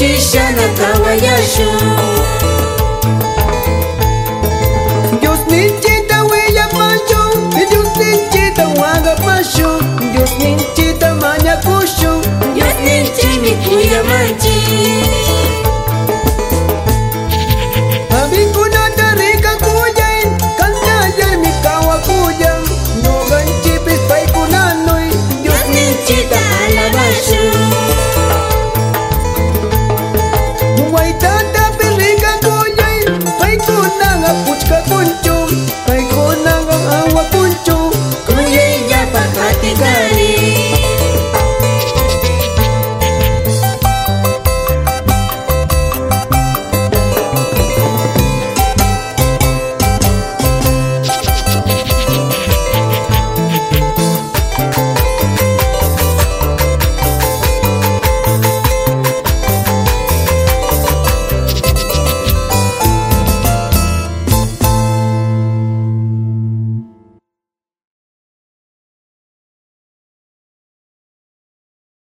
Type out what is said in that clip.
очищена, талая щука. सब कुछ कर